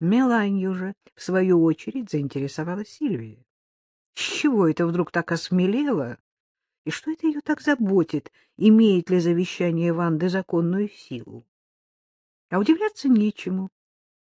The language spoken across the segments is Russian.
Меланью же, в свою очередь, заинтересовала Сильвия. С чего это вдруг так осмелело? И что это ее так заботит, имеет ли завещание Ванды законную силу? А удивляться нечему.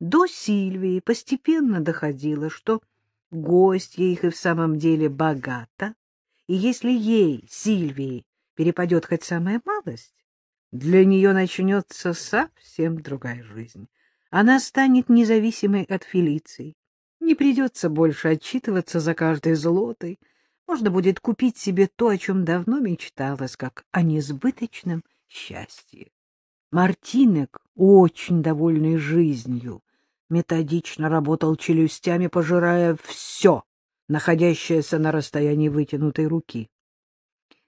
До Сильвии постепенно доходило, что гостья их и в самом деле богата, и если ей, Сильвии, перепадет хоть самая малость, для нее начнется совсем другая жизнь. Она станет независимой от Фелиции. Не придется больше отчитываться за каждой злотой. Можно будет купить себе то, о чем давно мечталось, как о несбыточном счастье. Мартинек, очень довольный жизнью, методично работал челюстями, пожирая все, находящееся на расстоянии вытянутой руки.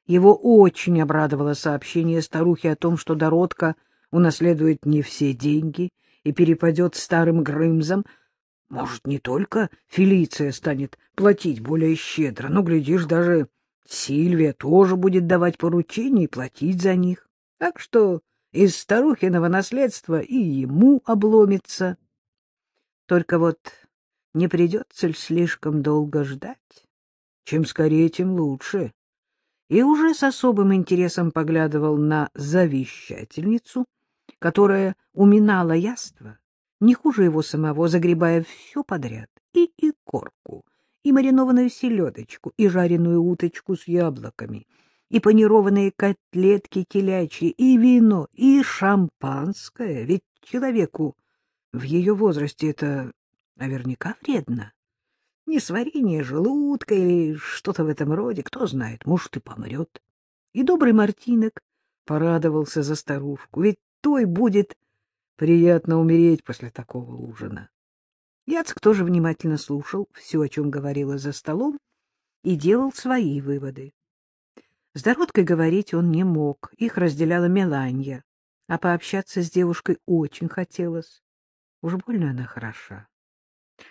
Его очень обрадовало сообщение старухи о том, что Доротка унаследует не все деньги и перепадет старым Грымзам. Может, не только Фелиция станет платить более щедро, но, глядишь, даже Сильвия тоже будет давать поручения и платить за них. Так что из старухиного наследства и ему обломится. Только вот не придется ли слишком долго ждать? Чем скорее, тем лучше. И уже с особым интересом поглядывал на завещательницу, которая уминала яство, не хуже его самого, загребая все подряд, и икорку, и маринованную селедочку, и жареную уточку с яблоками, и панированные котлетки телячьи, и вино, и шампанское, ведь человеку в ее возрасте это наверняка вредно. Несварение желудка или что-то в этом роде, кто знает, может, и помрет. И добрый Мартинок порадовался за старушку, ведь той будет приятно умереть после такого ужина. Яцк тоже внимательно слушал все, о чем говорила за столом, и делал свои выводы. С Дороткой говорить он не мог, их разделяла Меланья, а пообщаться с девушкой очень хотелось. Уж больно она хороша.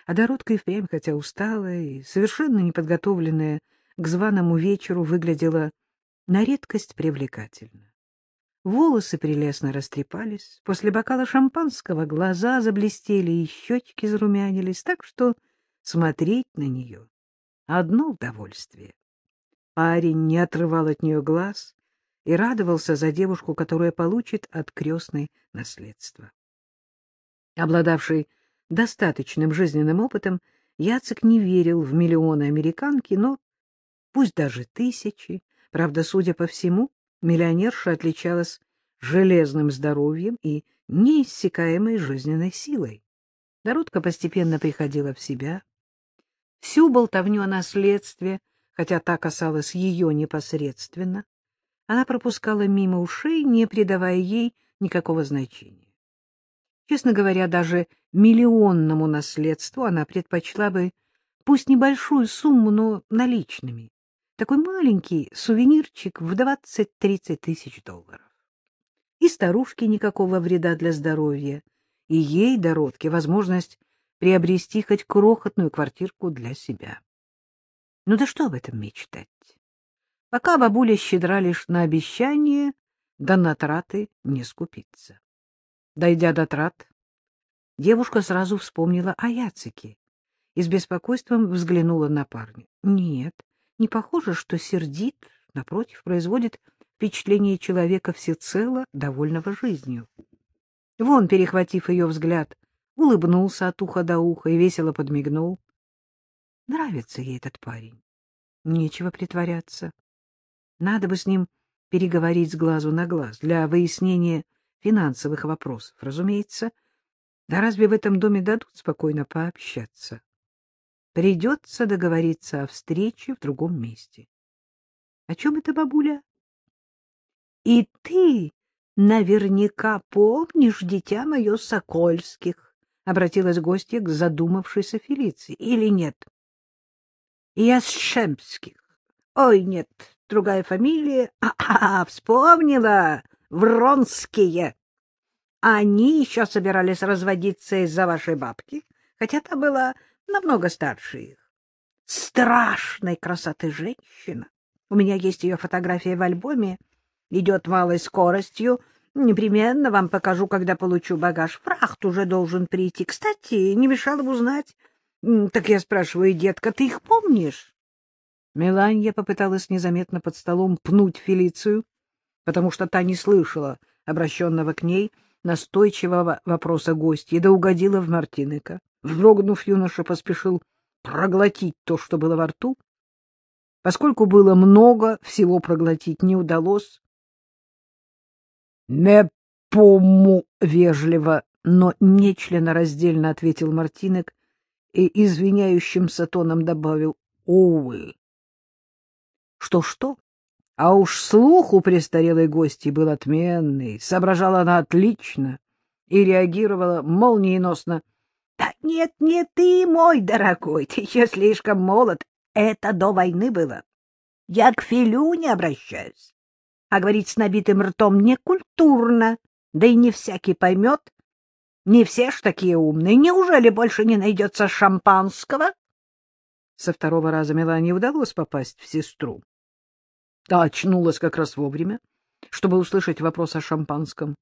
А Доротка и впрямь, хотя усталая и совершенно неподготовленная к званому вечеру, выглядела на редкость привлекательно. Волосы прелестно растрепались, после бокала шампанского глаза заблестели и щечки зарумянились, так что смотреть на нее — одно удовольствие. Парень не отрывал от нее глаз и радовался за девушку, которая получит от крестной наследство. Обладавший достаточным жизненным опытом, Яцек не верил в миллионы американки, но пусть даже тысячи. Правда, судя по всему, миллионерша отличалась железным здоровьем и неиссякаемой жизненной силой. Дородка постепенно приходила в себя. Всю болтовню о наследстве, хотя та касалась ее непосредственно, она пропускала мимо ушей, не придавая ей никакого значения. Честно говоря, даже миллионному наследству она предпочла бы, пусть небольшую сумму, но наличными. Такой маленький сувенирчик в 20-30 тысяч долларов. И старушке никакого вреда для здоровья, и ей, Дородке, возможность приобрести хоть крохотную квартирку для себя. Ну да что об этом мечтать? Пока бабуля щедра лишь на обещание, да на траты не скупиться. Дойдя до трат, девушка сразу вспомнила о Яцике и с беспокойством взглянула на парня. Нет, не похоже, что сердит, напротив, производит впечатление человека всецело довольного жизнью. Вон, перехватив ее взгляд, улыбнулся от уха до уха и весело подмигнул. Нравится ей этот парень. Нечего притворяться. Надо бы с ним переговорить с глазу на глаз для выяснения финансовых вопросов, разумеется. Да разве в этом доме дадут спокойно пообщаться? Придется договориться о встрече в другом месте. О чем это, бабуля? И ты наверняка помнишь, дитя мое, Сокольских, — обратилась гостья к задумавшейся Фелиции, — или нет? Я с Шемских. Ой, нет, другая фамилия. А, -а, -а вспомнила! Вронские. Они еще собирались разводиться из-за вашей бабки, хотя та была намного старше их. Страшной красоты женщина. У меня есть ее фотография в альбоме. Идет малой скоростью, Непременно вам покажу, когда получу багаж. Фрахт уже должен прийти. Кстати, не мешало бы узнать. Так я спрашиваю, детка, ты их помнишь? Меланья попыталась незаметно под столом пнуть Фелицию, потому что та не слышала обращенного к ней настойчивого вопроса гостья, да угодила в Мартинека. Вздрогнув, юноша поспешил проглотить то, что было во рту. Поскольку было много, всего проглотить не удалось. — Не помню, — вежливо, но нечленораздельно ответил Мартинек и извиняющимся тоном добавил «Увы». Что-что, а уж слух у престарелой гости был отменный, соображала она отлично и реагировала молниеносно. — нет, не ты, мой дорогой, ты еще слишком молод, это до войны было. Я к Филю не обращаюсь а говорить с набитым ртом некультурно, да и не всякий поймет. Не все ж такие умные. Неужели больше не найдется шампанского? Со второго раза Мелане удалось попасть в сестру. Та очнулась как раз вовремя, чтобы услышать вопрос о шампанском.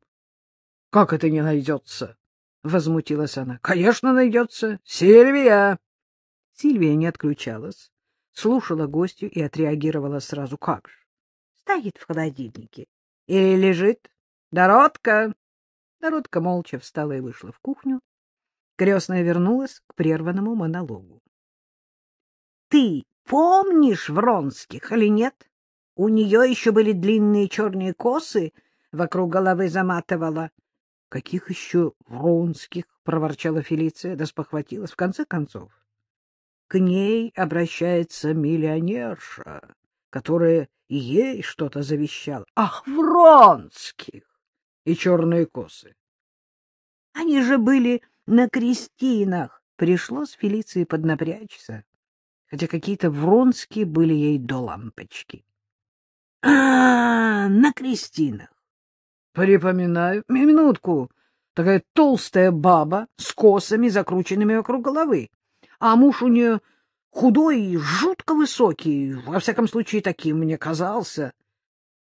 — Как это не найдется? — возмутилась она. — Конечно, найдется. Сильвия! Сильвия не отключалась, слушала гостью и отреагировала сразу. — Как же? стоит в холодильнике. Или лежит. Дородка! Дородка молча встала и вышла в кухню. Крестная вернулась к прерванному монологу. — Ты помнишь Вронских или нет? У нее еще были длинные черные косы, вокруг головы заматывала. — Каких еще Вронских? — проворчала Фелиция, да спохватилась. В конце концов, к ней обращается миллионерша, которая ей что-то завещал. Ах, Вронских! И черные косы. Они же были на крестинах. Пришлось Фелиции поднапрячься, хотя какие-то Вронские были ей до лампочки. -а на крестинах. Припоминаю. Минутку. Такая толстая баба с косами, закрученными вокруг головы. А муж у нее худой и жутко высокий, во всяком случае, таким мне казался.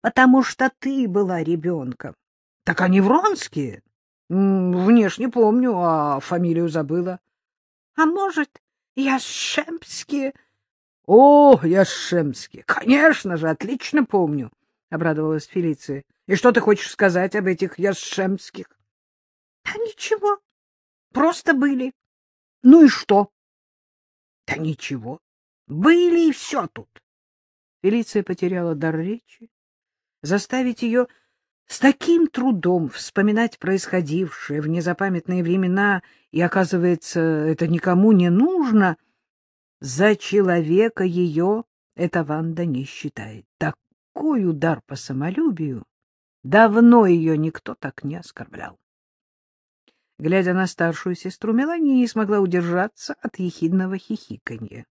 Потому что ты была ребенком. Так они вронские. Внешне помню, а фамилию забыла. А может, Яшемские? О, Яшемские! Конечно же, отлично помню, — обрадовалась Фелиция. И что ты хочешь сказать об этих Яшемских? Да ничего, просто были. Ну и что? Да ничего. Были и все тут. Фелиция потеряла дар речи. Заставить ее с таким трудом вспоминать происходившее в незапамятные времена, и, оказывается, это никому не нужно, за человека ее эта Ванда не считает. Такой удар по самолюбию! Давно ее никто так не оскорблял. Глядя на старшую сестру, Мелания не смогла удержаться от ехидного хихиканья.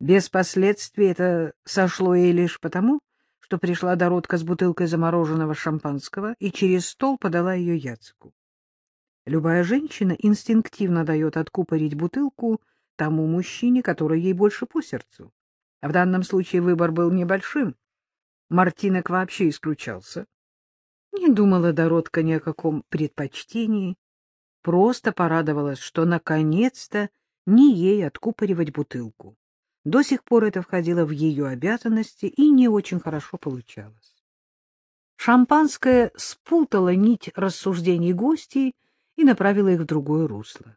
Без последствий это сошло ей лишь потому, что пришла Доротка с бутылкой замороженного шампанского и через стол подала ее Яцику. Любая женщина инстинктивно дает откупорить бутылку тому мужчине, который ей больше по сердцу. А в данном случае выбор был небольшим. Мартинок вообще исключался. Не думала Доротка ни о каком предпочтении просто порадовалась, что наконец-то не ей откупоривать бутылку. До сих пор это входило в ее обязанности и не очень хорошо получалось. Шампанское спутало нить рассуждений гостей и направило их в другое русло.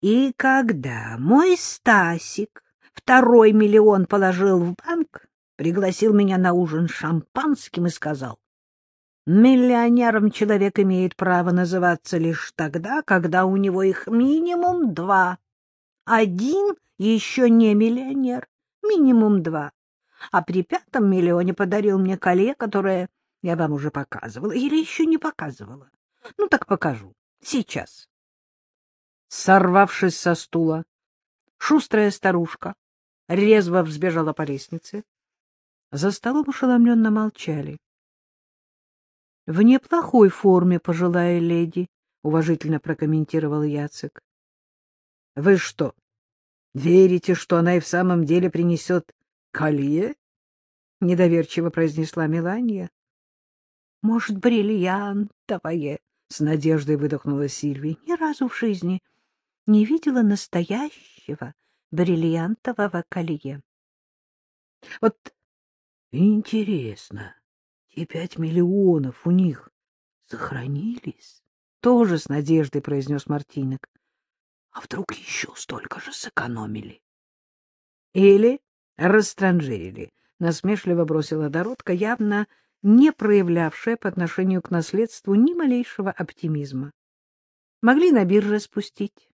И когда мой Стасик второй миллион положил в банк, пригласил меня на ужин шампанским и сказал, Миллионером человек имеет право называться лишь тогда, когда у него их минимум два. Один еще не миллионер, минимум два. А при пятом миллионе подарил мне колье, которое я вам уже показывала или еще не показывала. Ну так покажу. Сейчас. Сорвавшись со стула, шустрая старушка резво взбежала по лестнице. За столом ошеломленно молчали. — В неплохой форме, пожилая леди, — уважительно прокомментировал Яцек. — Вы что, верите, что она и в самом деле принесет колье? — недоверчиво произнесла Мелания. Может, бриллиантовое? — с надеждой выдохнула Сильвия. Ни разу в жизни не видела настоящего бриллиантового колье. Вот интересно, те пять миллионов у них сохранились? Тоже с надеждой произнес Мартинок. А вдруг еще столько же сэкономили? Или растранжирили, насмешливо бросила Доротка, явно не проявлявшая по отношению к наследству ни малейшего оптимизма. Могли на бирже спустить.